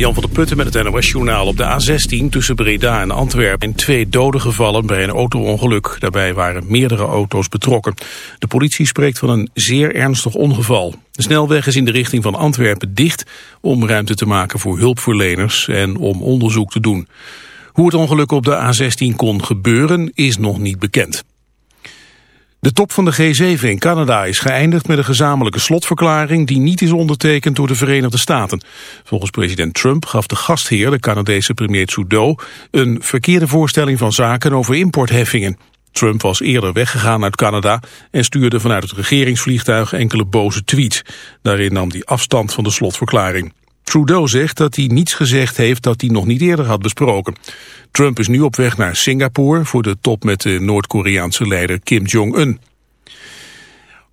Jan van der Putten met het NOS-journaal op de A16 tussen Breda en Antwerpen. En twee doden gevallen bij een auto-ongeluk. Daarbij waren meerdere auto's betrokken. De politie spreekt van een zeer ernstig ongeval. De snelweg is in de richting van Antwerpen dicht om ruimte te maken voor hulpverleners en om onderzoek te doen. Hoe het ongeluk op de A16 kon gebeuren is nog niet bekend. De top van de G7 in Canada is geëindigd met een gezamenlijke slotverklaring die niet is ondertekend door de Verenigde Staten. Volgens president Trump gaf de gastheer, de Canadese premier Trudeau, een verkeerde voorstelling van zaken over importheffingen. Trump was eerder weggegaan uit Canada en stuurde vanuit het regeringsvliegtuig enkele boze tweets. Daarin nam hij afstand van de slotverklaring. Trudeau zegt dat hij niets gezegd heeft dat hij nog niet eerder had besproken. Trump is nu op weg naar Singapore voor de top met de Noord-Koreaanse leider Kim Jong-un.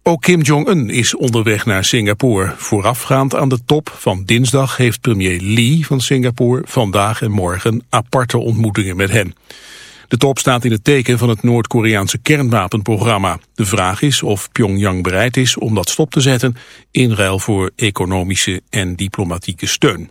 Ook Kim Jong-un is onderweg naar Singapore. Voorafgaand aan de top van dinsdag heeft premier Lee van Singapore vandaag en morgen aparte ontmoetingen met hem. De top staat in het teken van het Noord-Koreaanse kernwapenprogramma. De vraag is of Pyongyang bereid is om dat stop te zetten in ruil voor economische en diplomatieke steun.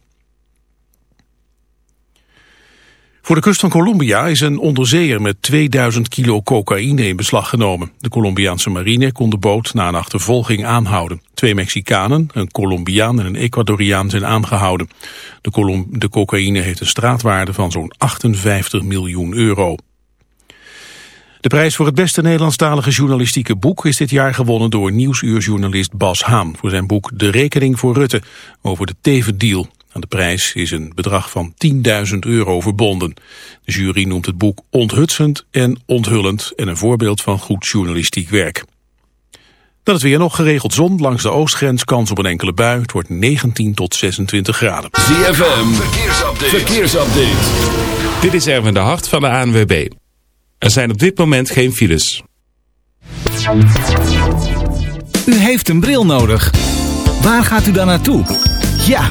Voor de kust van Colombia is een onderzeeër met 2000 kilo cocaïne in beslag genomen. De Colombiaanse marine kon de boot na een achtervolging aanhouden. Twee Mexicanen, een Colombiaan en een Ecuadoriaan zijn aangehouden. De, de cocaïne heeft een straatwaarde van zo'n 58 miljoen euro. De prijs voor het beste Nederlandstalige journalistieke boek is dit jaar gewonnen door nieuwsuurjournalist Bas Haan voor zijn boek De Rekening voor Rutte over de Teven-deal. Aan de prijs is een bedrag van 10.000 euro verbonden. De jury noemt het boek onthutsend en onthullend en een voorbeeld van goed journalistiek werk. Dan het weer nog geregeld zon langs de oostgrens, kans op een enkele bui. Het wordt 19 tot 26 graden. ZFM, verkeersupdate. verkeersupdate. Dit is Erwin de Hart van de ANWB. Er zijn op dit moment geen files. U heeft een bril nodig. Waar gaat u dan naartoe? Ja,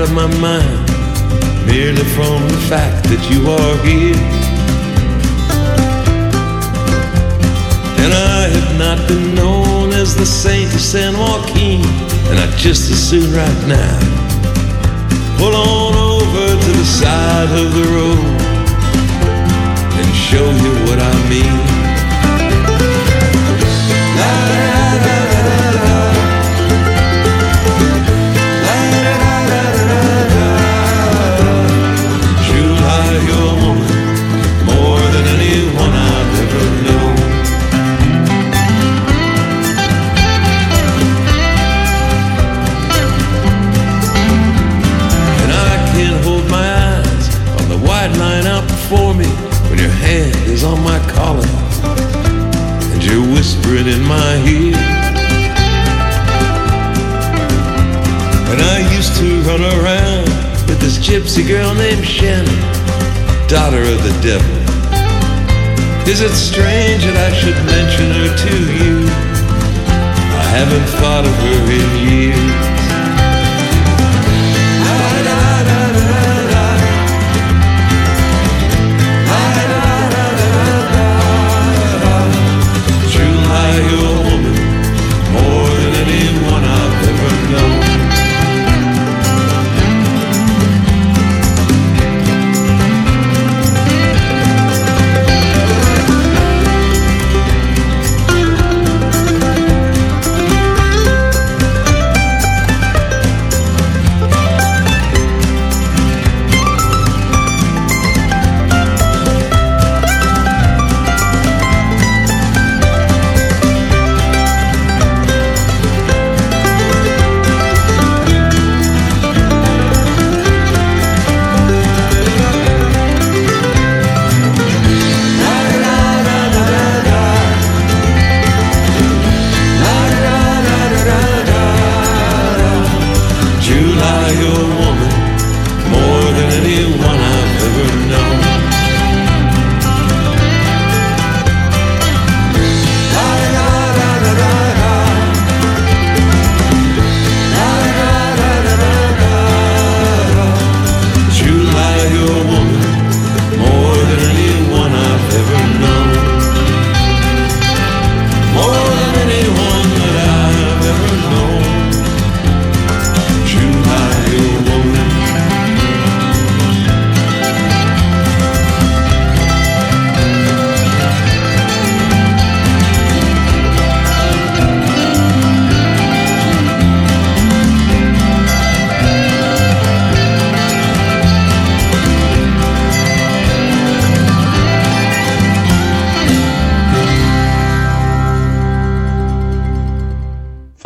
Out of my mind, merely from the fact that you are here. And I have not been known as the saint of San Joaquin, and I just as soon right now pull on over to the side of the road. And show you what I mean. On my collar and you're whispering in my ear. And I used to run around with this gypsy girl named Shannon, daughter of the devil. Is it strange that I should mention her to you? I haven't thought of her in years.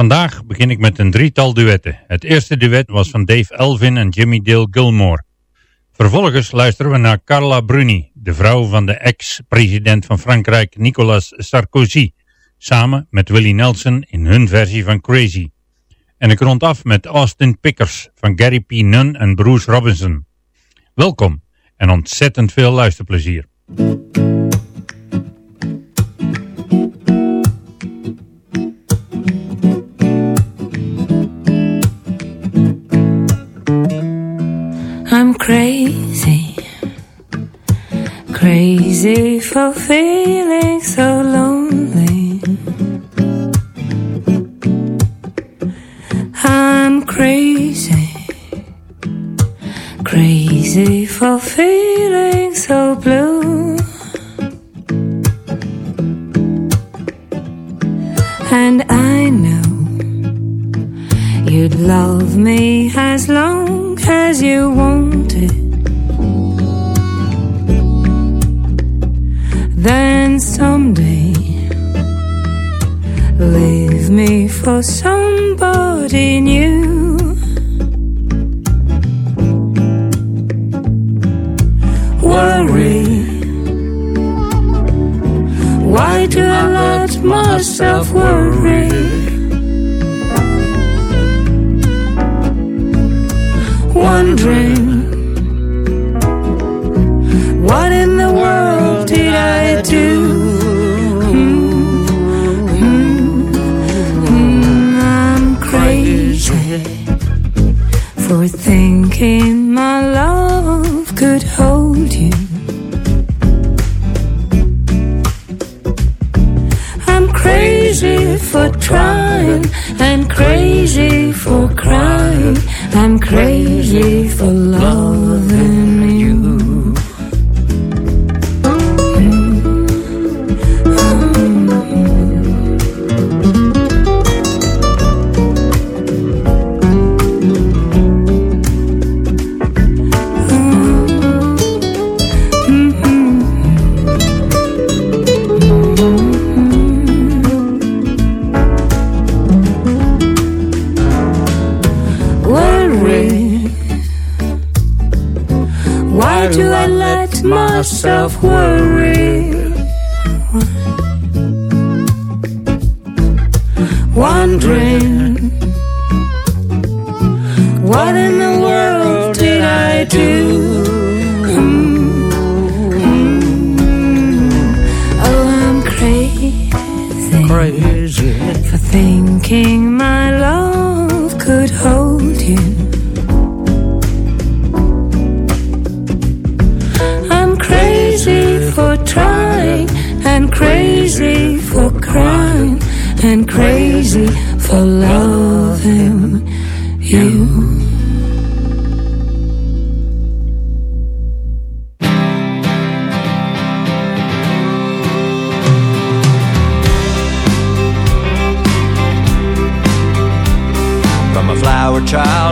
Vandaag begin ik met een drietal duetten. Het eerste duet was van Dave Elvin en Jimmy Dale Gilmore. Vervolgens luisteren we naar Carla Bruni, de vrouw van de ex-president van Frankrijk Nicolas Sarkozy, samen met Willie Nelson in hun versie van Crazy. En ik rond af met Austin Pickers van Gary P. Nunn en Bruce Robinson. Welkom en ontzettend veel luisterplezier. Crazy, crazy for feeling so lonely. I'm crazy, crazy for feeling so blue. And I know you'd love me as long as you wanted. Then someday leave me for somebody new. Worry. Why do I let myself worry? Wondering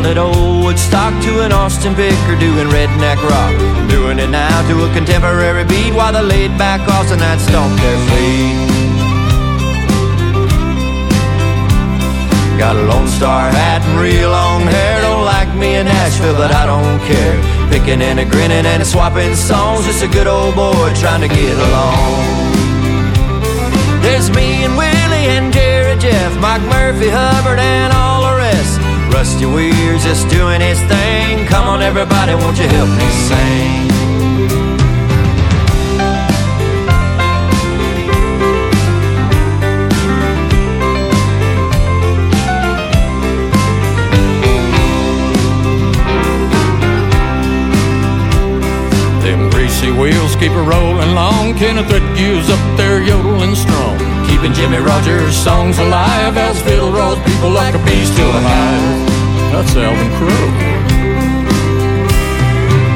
at old Woodstock to an Austin picker doing redneck rock. Doing it now to a contemporary beat while the laid back Austin that stomp their feet. Got a Lone Star hat and real long hair. Don't like me in Nashville, but I don't care. Picking and a grinning and a swapping songs. Just a good old boy trying to get along. There's me and Willie and Jerry Jeff, Mike Murphy, Hubbard, and all the rest. Rusty Weir's just doing his thing. Come on, everybody, won't you help me sing? Them greasy wheels keep a rolling long. Kenneth Ritgew's up there yodeling strong. Keeping Jimmy Rogers' songs alive as fiddle rolls people like a bee still alive. That's Alvin Crow.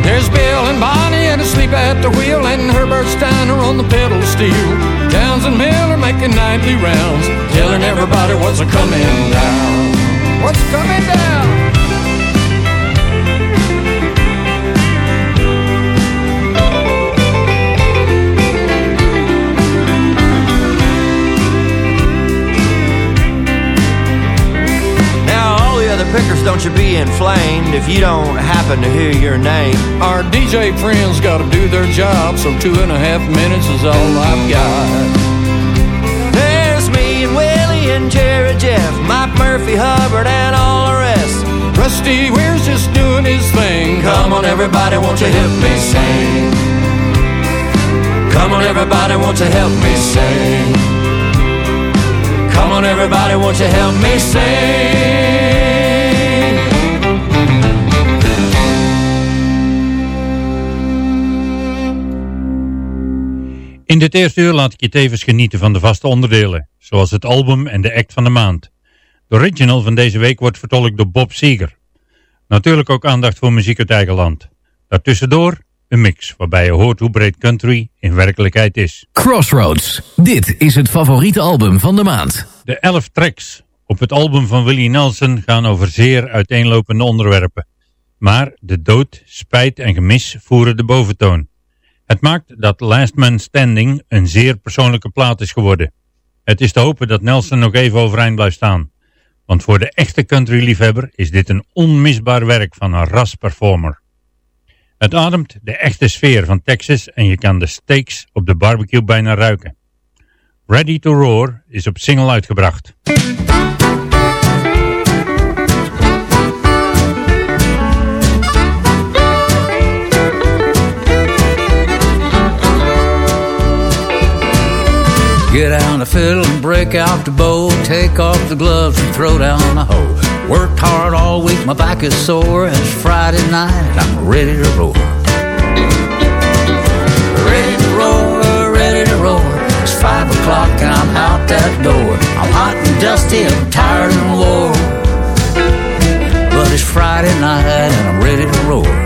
There's Bill and Bonnie and asleep at the wheel, and Herbert Steiner on the pedal steel. Townsend Miller making nightly rounds, telling everybody what's a coming down. What's coming down? Don't you be inflamed if you don't happen to hear your name. Our DJ friends gotta do their job, so two and a half minutes is all I've got. There's me and Willie and Jerry Jeff, Mike Murphy, Hubbard, and all the rest. Rusty Weir's just doing his thing. Come on, everybody, won't you help me sing? Come on, everybody, won't you help me sing? Come on, everybody, won't you help me sing? In dit eerste uur laat ik je tevens genieten van de vaste onderdelen, zoals het album en de act van de maand. De original van deze week wordt vertolkt door Bob Seger. Natuurlijk ook aandacht voor muziek uit eigen land. Daartussendoor een mix, waarbij je hoort hoe breed country in werkelijkheid is. Crossroads. Dit is het favoriete album van de maand. De elf tracks op het album van Willie Nelson gaan over zeer uiteenlopende onderwerpen. Maar de dood, spijt en gemis voeren de boventoon. Het maakt dat Last Man Standing een zeer persoonlijke plaat is geworden. Het is te hopen dat Nelson nog even overeind blijft staan. Want voor de echte country-liefhebber is dit een onmisbaar werk van een ras-performer. Het ademt de echte sfeer van Texas en je kan de steaks op de barbecue bijna ruiken. Ready to Roar is op single uitgebracht. Get out the fiddle and break out the bow. Take off the gloves and throw down the hoe. Worked hard all week, my back is sore. It's Friday night and I'm ready to roar. Ready to roar, ready to roar. It's five o'clock and I'm out that door. I'm hot and dusty, I'm tired and wore. But it's Friday night and I'm ready to roar.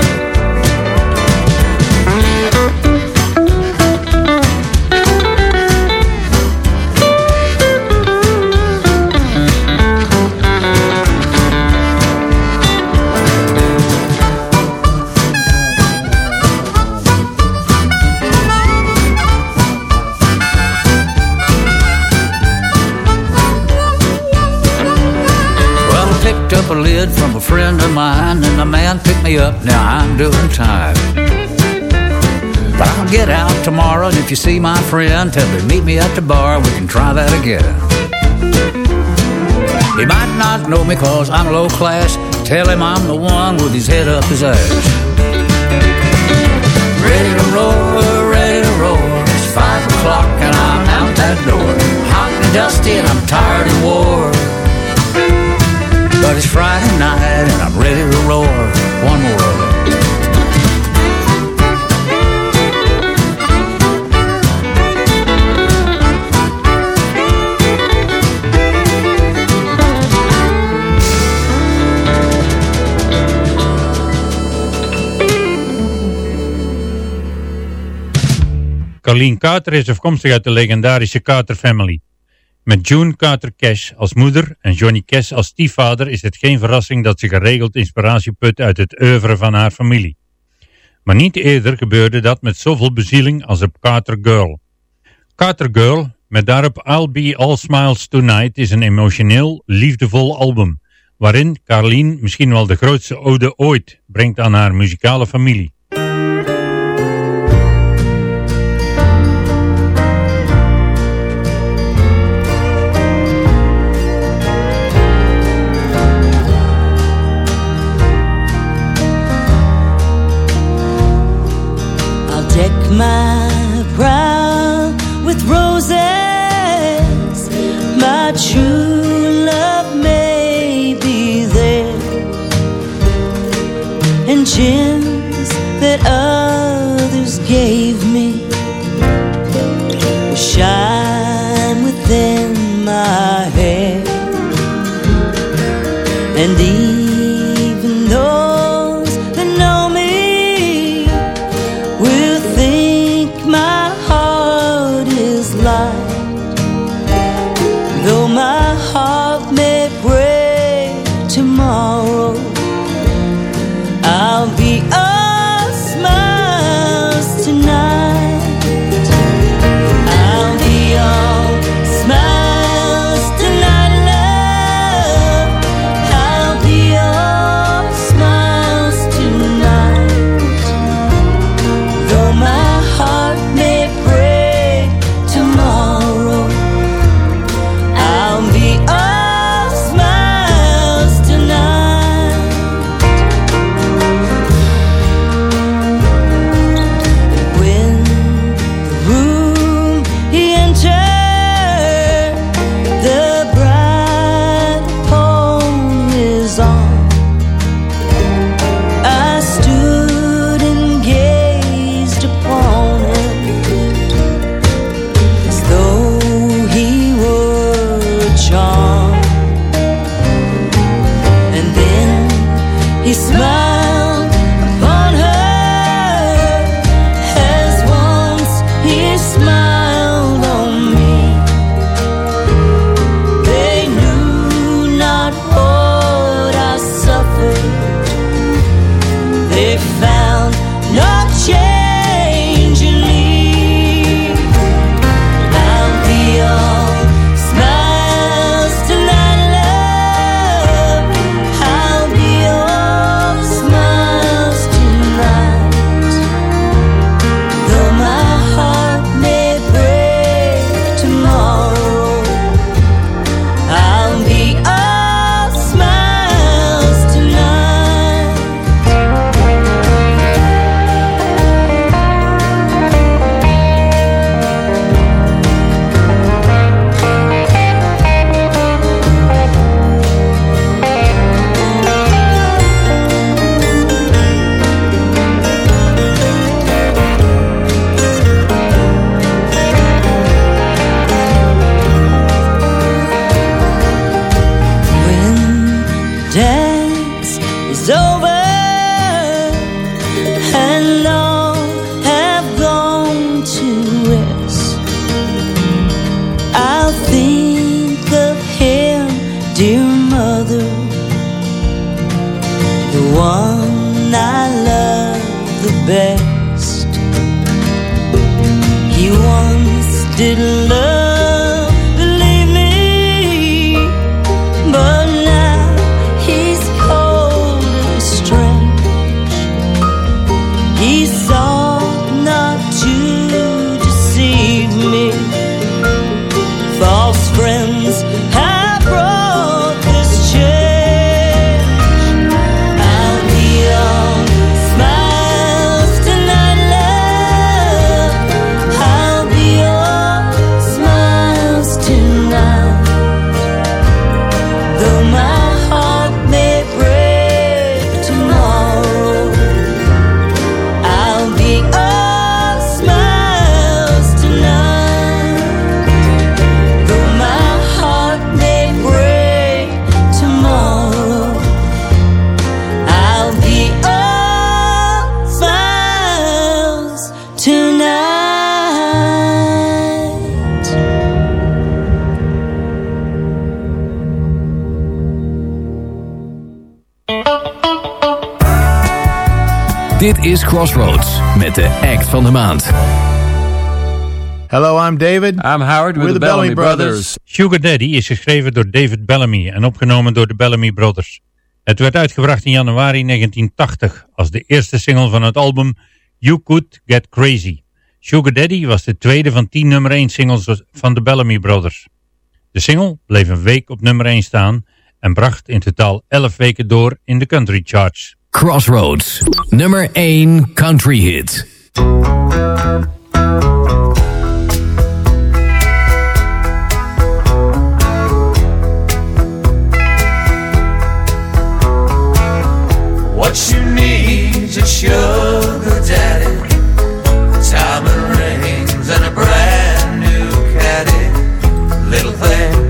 A lid from a friend of mine, and the man picked me up. Now I'm doing time. But I'll get out tomorrow, and if you see my friend, tell him meet me at the bar. We can try that again. He might not know me cause I'm low class. Tell him I'm the one with his head up his ass. Ready to roll, ready to roll. It's five o'clock and I'm out that door. Hot and dusty and I'm tired and wore. But it's Friday night and I'm ready to roar. One more of it. Carleen Carter is afkomstig uit de legendarische Carter Family. Met June Carter Cash als moeder en Johnny Cash als stiefvader is het geen verrassing dat ze geregeld inspiratie put uit het oeuvre van haar familie. Maar niet eerder gebeurde dat met zoveel bezieling als op Carter Girl. Carter Girl, met daarop I'll Be All Smiles Tonight, is een emotioneel, liefdevol album, waarin Carleen misschien wel de grootste ode ooit brengt aan haar muzikale familie. middle is Crossroads met de act van de maand. Hello, I'm David. I'm Howard with, We're the Bellamy, Brothers. Sugar Daddy is geschreven door David Bellamy en opgenomen door de Bellamy Brothers. Het werd uitgebracht in januari 1980 als de eerste single van het album You Could Get Crazy. Sugar Daddy was de tweede van tien nummer 1 singles van de Bellamy Brothers. De single bleef een week op nummer 1 staan en bracht in totaal 11 weken door in de country charts. Crossroads, nummer 1 country hit. What you need is sugar daddy, diamond rings and a brand new caddy. Little things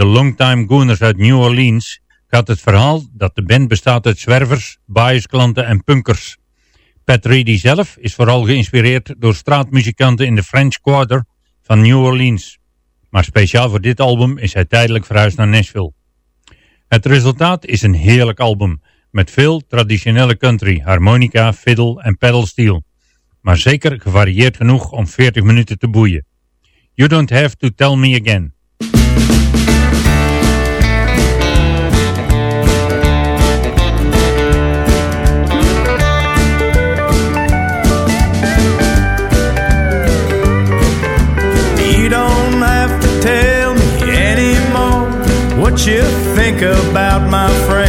de Longtime Gooners uit New Orleans gaat het verhaal dat de band bestaat uit zwervers, biasklanten en punkers. Pat Reedy zelf is vooral geïnspireerd door straatmuzikanten in de French Quarter van New Orleans. Maar speciaal voor dit album is hij tijdelijk verhuisd naar Nashville. Het resultaat is een heerlijk album met veel traditionele country, harmonica, fiddle en pedalsteel. Maar zeker gevarieerd genoeg om 40 minuten te boeien. You don't have to tell me again. What you think about my friends.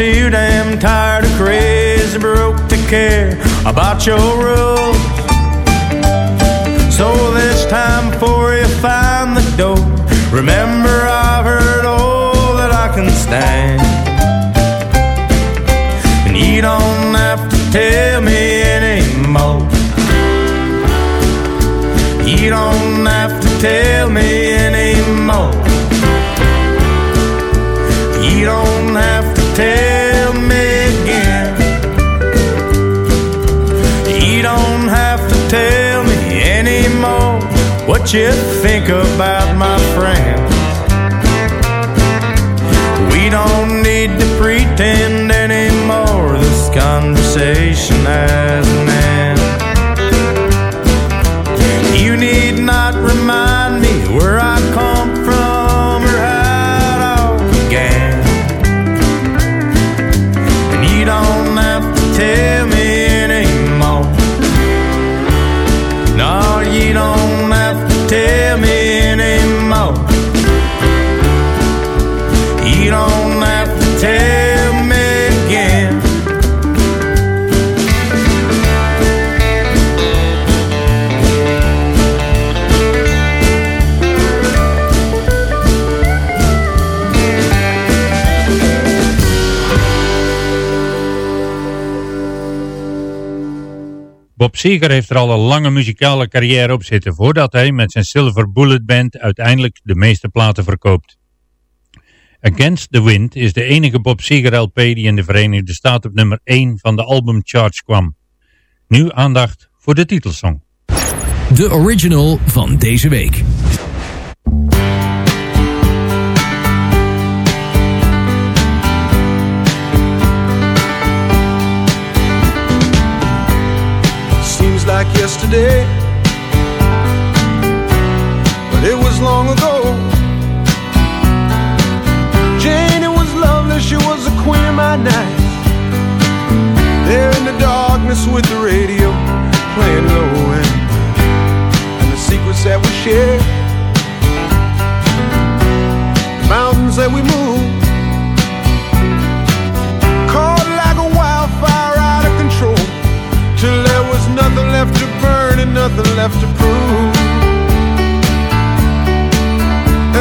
Too damn tired of crazy broke to care about your rules. So this time before you find the door, remember I've heard all that I can stand. And you don't have to tell me anymore. You don't have to tell me anymore. You don't have to tell what you think about my friends. We don't need to pretend anymore. This conversation has an end. Bob Seger heeft er al een lange muzikale carrière op zitten voordat hij met zijn Silver Bullet Band uiteindelijk de meeste platen verkoopt. Against the Wind is de enige Bob Seger LP die in de Verenigde Staten op nummer 1 van de albumcharts kwam. Nu aandacht voor de titelsong. De original van deze week. like yesterday. But it was long ago. Jane, it was lovely, she was a queen of my night. There in the darkness with the radio playing low end. And the secrets that we shared. The mountains that we moved. nothing left to burn and nothing left to prove.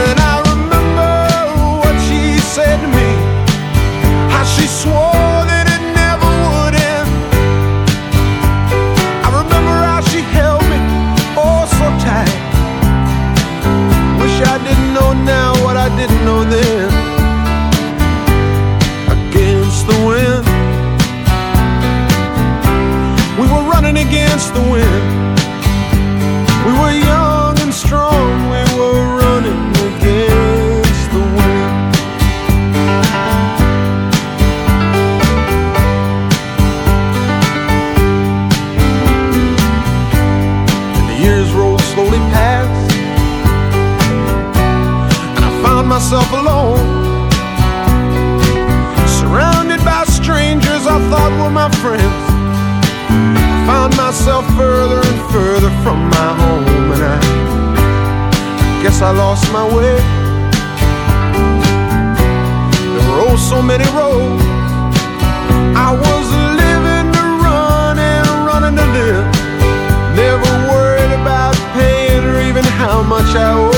And I remember what she said to me, how she swore that it never would end. I remember how she held me oh so tight. Wish I didn't know now what I didn't know then. against the wind. lost my way. There were oh so many roads. I was living to run and running to live. Never worried about paying or even how much I owed.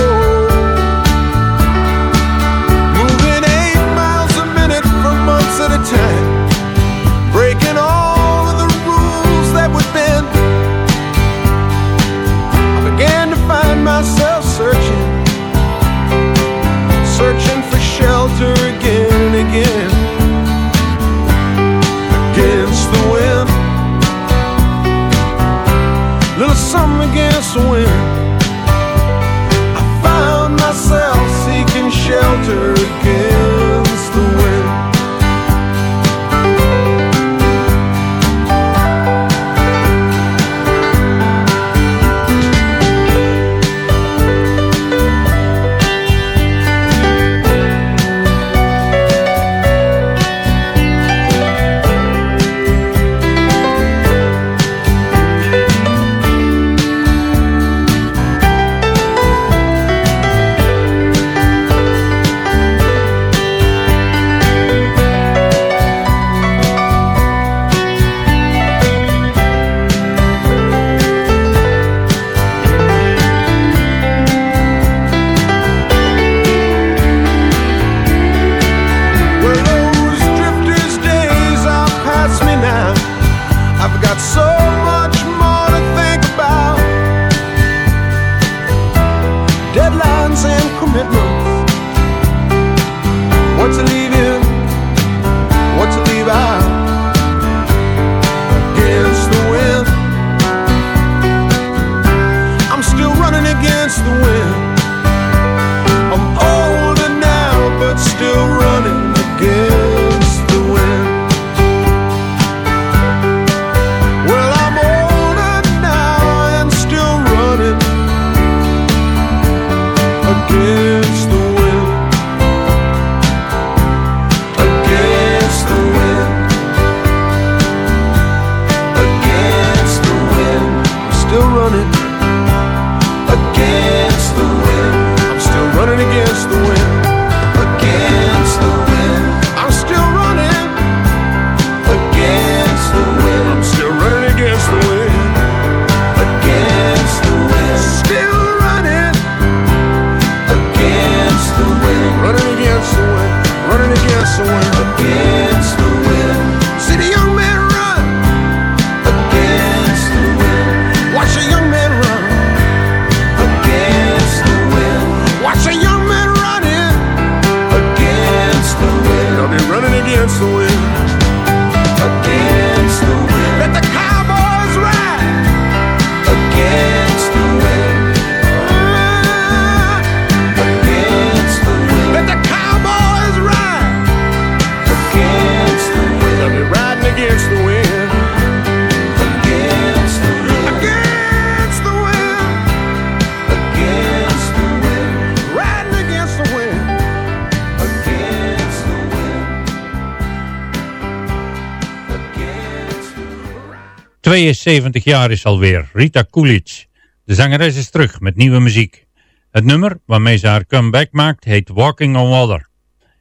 72 jaar is alweer Rita Coolidge. De zangeres is terug met nieuwe muziek. Het nummer waarmee ze haar comeback maakt heet Walking on Water.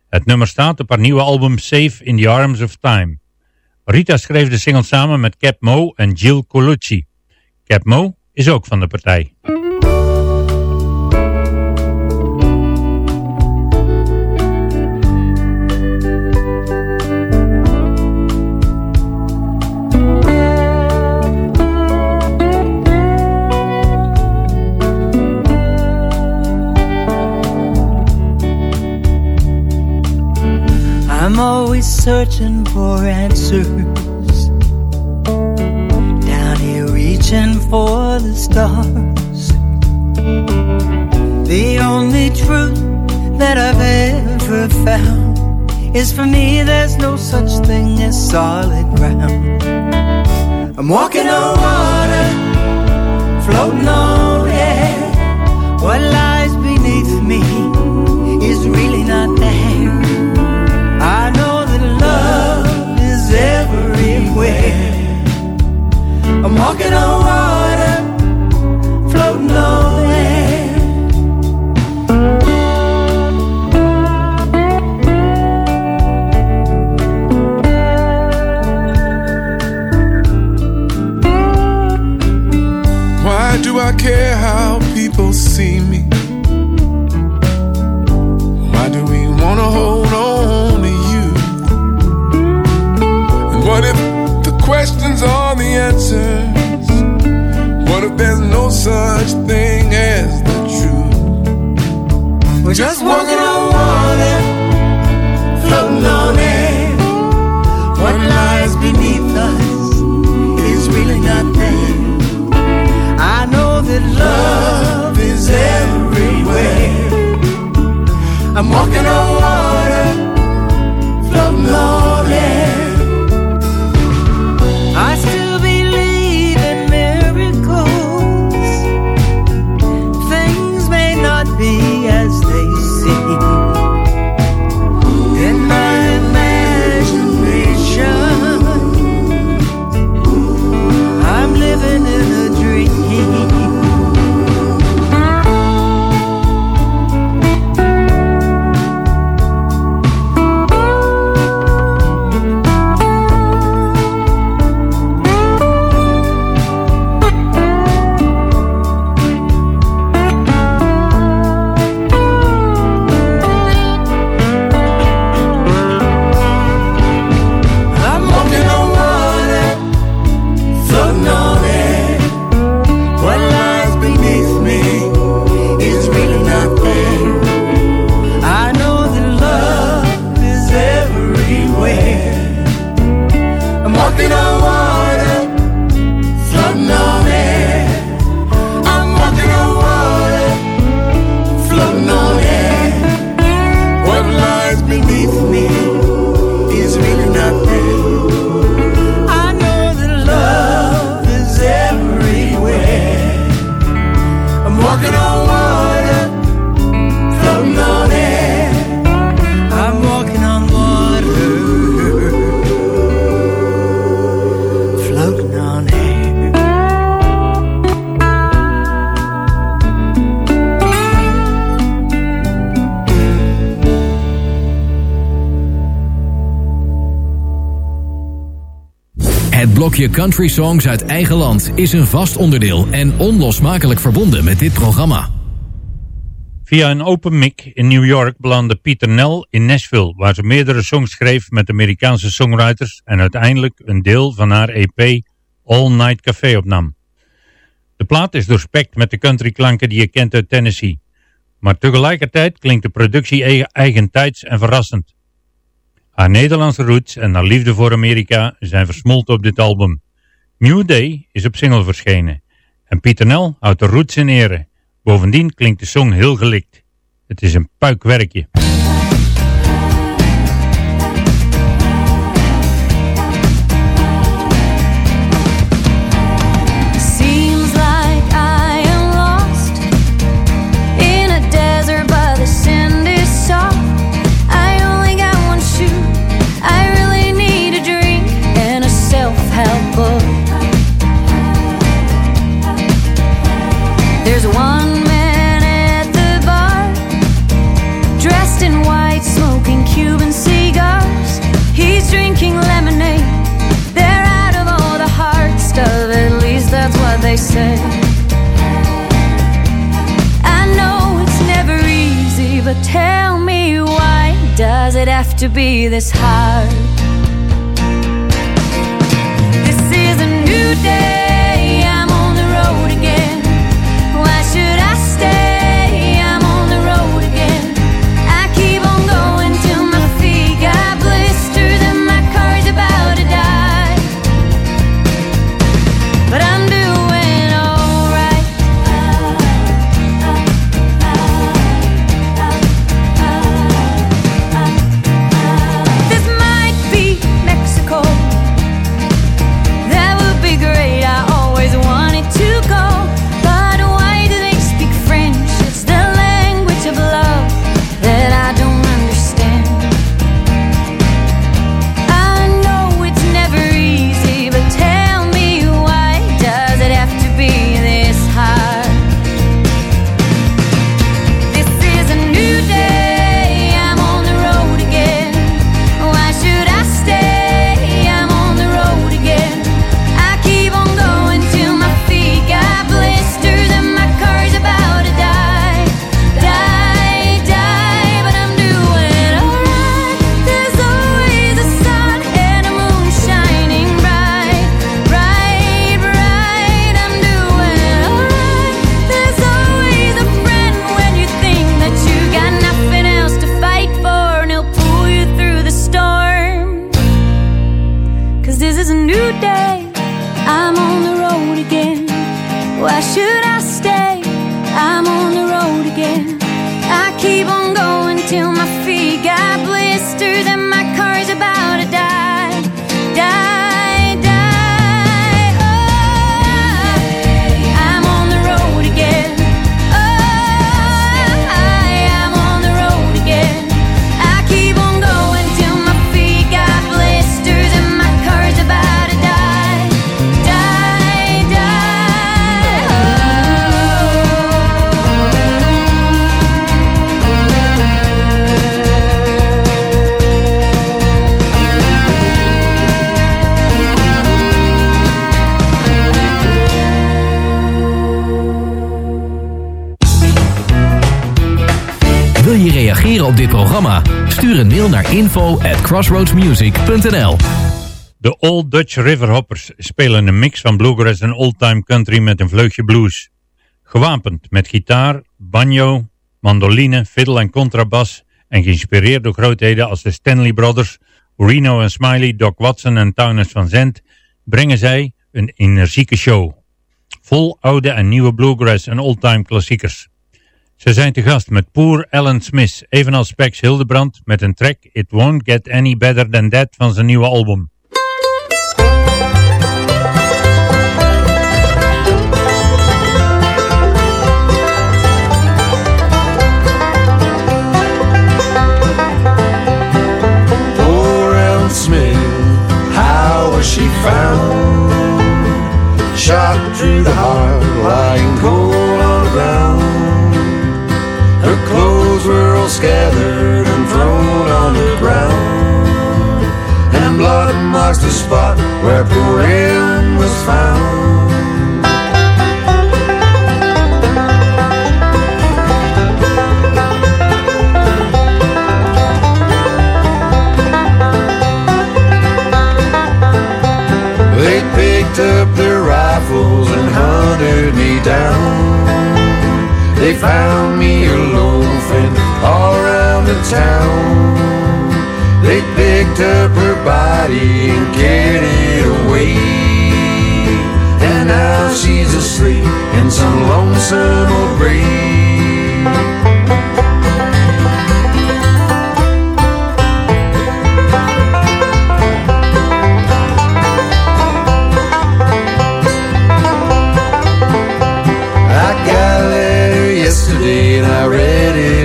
Het nummer staat op haar nieuwe album Safe in the Arms of Time. Rita schreef de single samen met Cap Mo en Jill Colucci. Cap Mo is ook van de partij. Always searching for answers. Down here reaching for the stars. The only truth that I've ever found is for me there's no such thing as solid ground. I'm walking on water, floating on air. What lies beneath me is really I'm walking on water, such thing as the truth? We're just walking blokje Country Songs uit eigen land is een vast onderdeel en onlosmakelijk verbonden met dit programma. Via een open mic in New York belandde Pieter Nell in Nashville, waar ze meerdere songs schreef met Amerikaanse songwriters en uiteindelijk een deel van haar EP All Night Café opnam. De plaat is doorspekt met de countryklanken die je kent uit Tennessee, maar tegelijkertijd klinkt de productie eigen- eigentijds en verrassend. Haar Nederlandse roots en haar liefde voor Amerika zijn versmolten op dit album. New Day is op single verschenen en Pieter Nel houdt de roots in ere. Bovendien klinkt de song heel gelikt. Het is een puikwerkje. To be this hard? Why should I stay? I'm on the road again. I keep on going till my feet got blisters and my car's about to die. Die, op dit programma? Stuur een mail naar info at crossroadsmusic.nl De Old Dutch Riverhoppers spelen een mix van bluegrass en oldtime country met een vleugje blues. Gewapend met gitaar, banjo, mandoline, fiddle en contrabas en geïnspireerd door grootheden als de Stanley Brothers, Reno en Smiley, Doc Watson en Townes van Zandt, brengen zij een energieke show. Vol oude en nieuwe bluegrass en oldtime klassiekers. Ze zijn te gast met Poor Alan Smith, evenals Spex Hildebrand met een track It Won't Get Any Better Than That van zijn nieuwe album. Poor Ellen Smith, how was she found? Shot through the heart, lying cold on the ground. Were all scattered and thrown on the ground. And blood marks the spot where poor Ellen was found. They picked up their rifles and hunted me down. They found me a loafing all around the town. They picked up her body and carried it away. And now she's asleep in some lonesome old grave.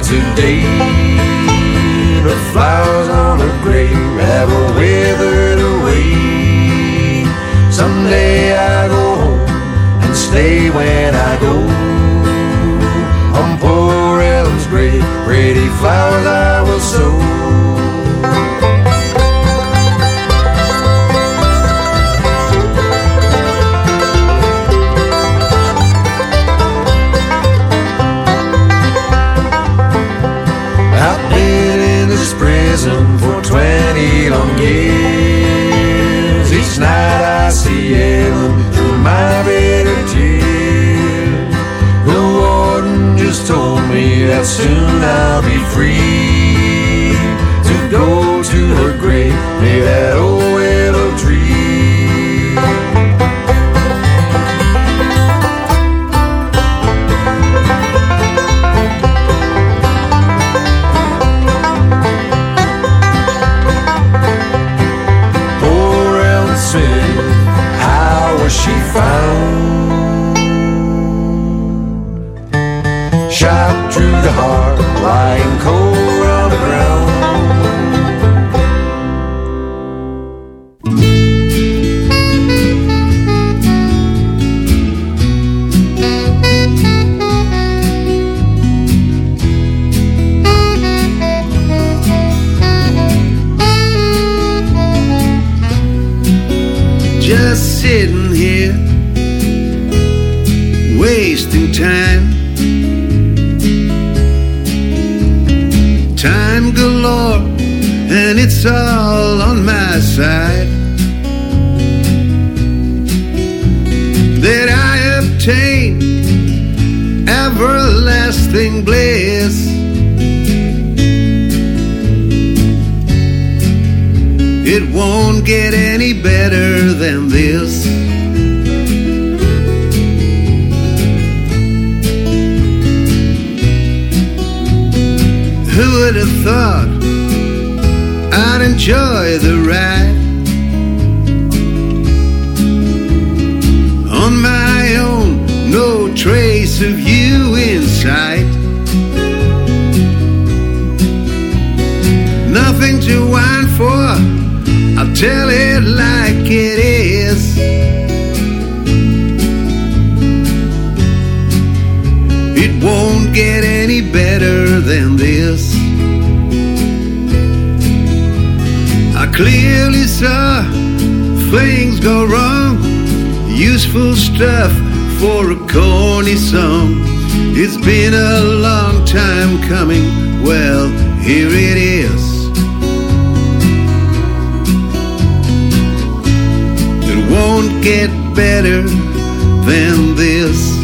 Today. The flowers on her grave have withered away. Someday I go home and stay when I go. On poor Ellen's grave, pretty flowers I will sow. Prison for long years. Each night I see heaven through my bitter tears. The warden just told me that soon I'll be free to go to her grave near that clearly saw things go wrong. Useful stuff for a corny song. It's been a long time coming. Well, here it is. It won't get better than this.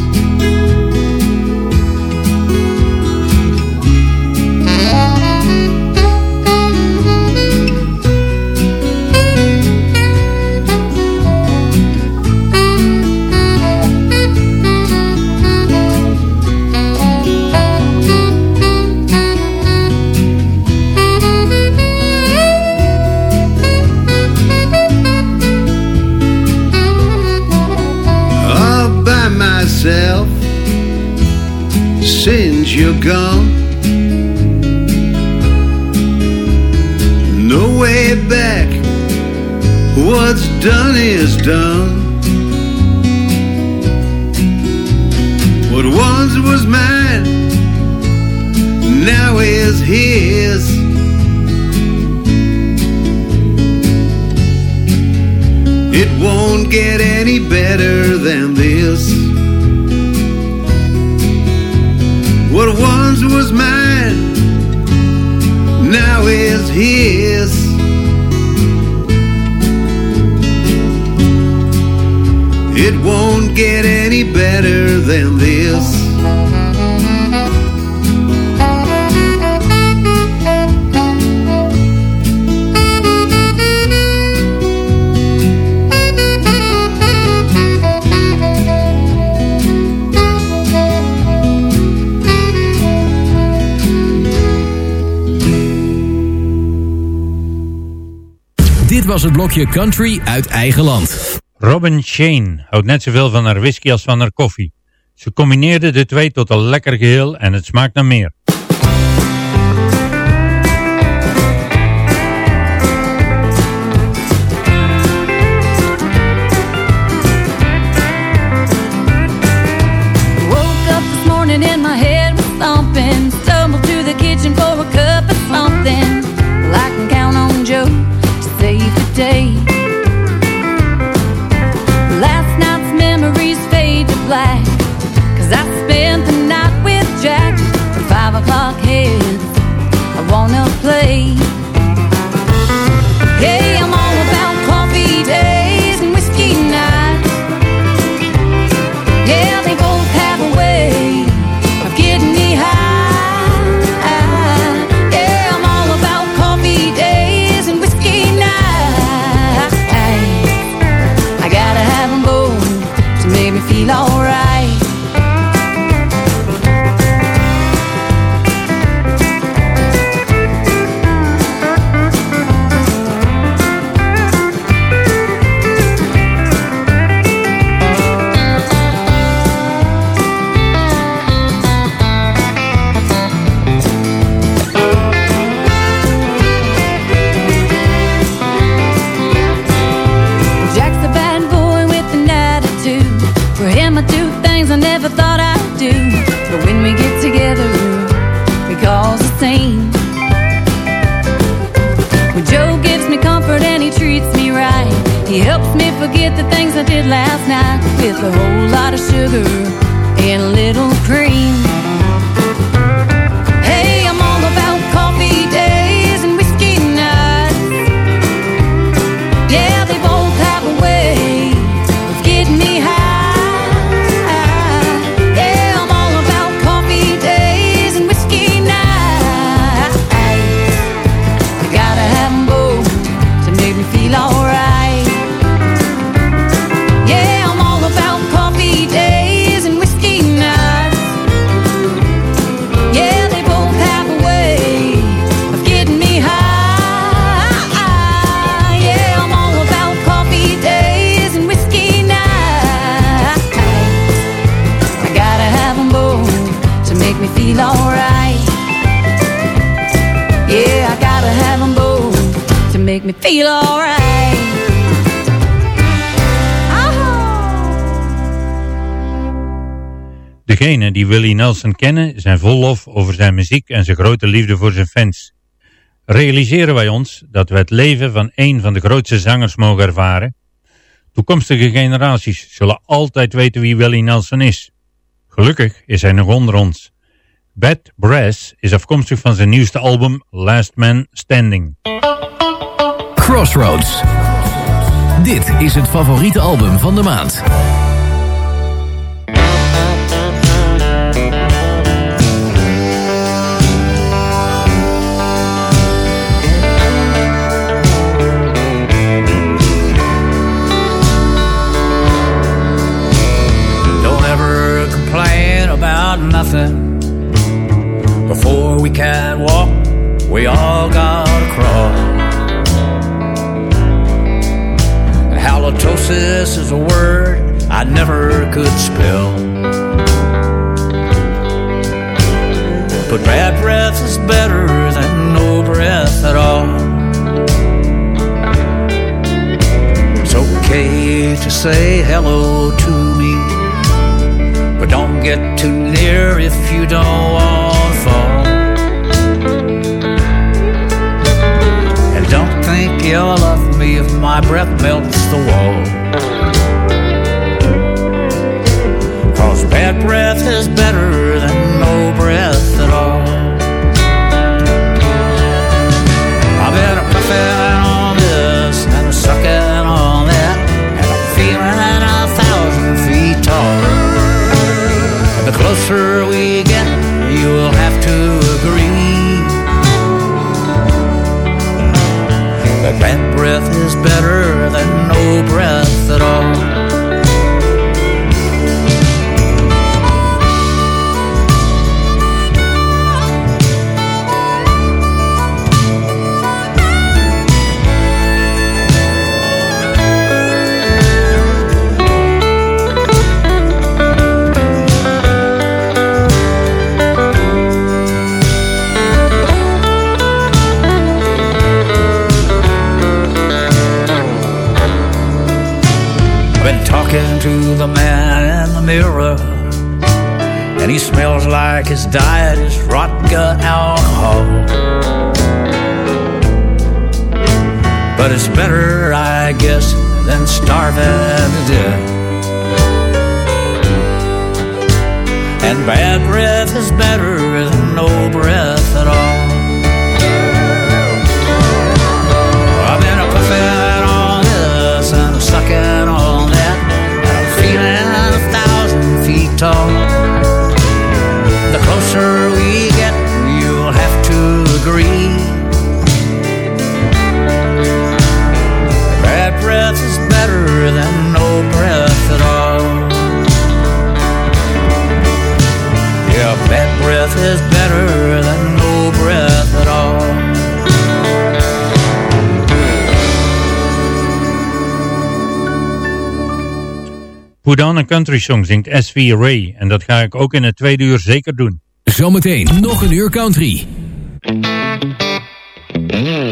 down Dit was het blokje country uit eigen land. Robin Shane houdt net zoveel van haar whisky als van haar koffie. Ze combineerde de twee tot een lekker geheel en het smaakt naar meer. He helps me forget the things I did last night with a whole lot of sugar and a little cream. Feel alright. Degenen die Willie Nelson kennen zijn vol lof over zijn muziek en zijn grote liefde voor zijn fans. Realiseren wij ons dat we het leven van een van de grootste zangers mogen ervaren? Toekomstige generaties zullen altijd weten wie Willie Nelson is. Gelukkig is hij nog onder ons. Bad Brass is afkomstig van zijn nieuwste album Last Man Standing. Crossroads. Dit is het favoriete album van de maand. Don't ever complain about nothing. Before we can walk, we all gotta crawl. Halitosis is a word I never could spell. But bad breath is better than no breath at all. It's okay to say hello to me. But don't get too near if you don't want you'll love me if my breath melts the wall. Cause bad breath is better than no breath at all. I've been puffing on this and sucking on that, and I'm feeling a thousand feet tall. The closer we get, you'll have to breath is better than no breath at all. To the man in the mirror, and he smells like his diet is rotten gut alcohol. But it's better, I guess, than starving to death. And bad breath is better than no breath at all. Put on a Country Song zingt S.V. Ray en dat ga ik ook in het tweede uur zeker doen. Zometeen nog een uur country. When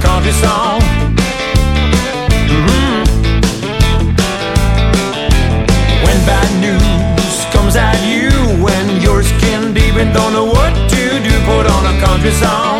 country song. Mm -hmm. When bad news comes at you, when your skin deep and don't know what to do, put on a country song.